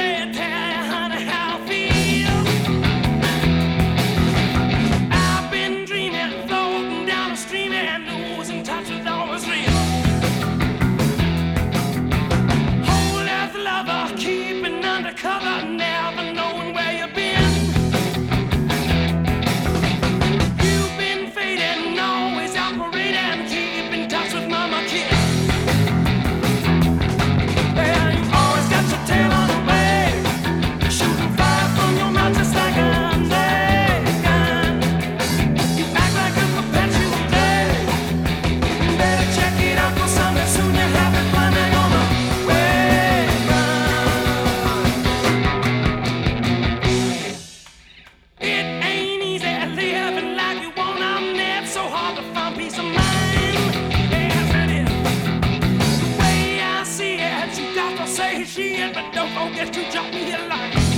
stand. but don't forget to drop me a line.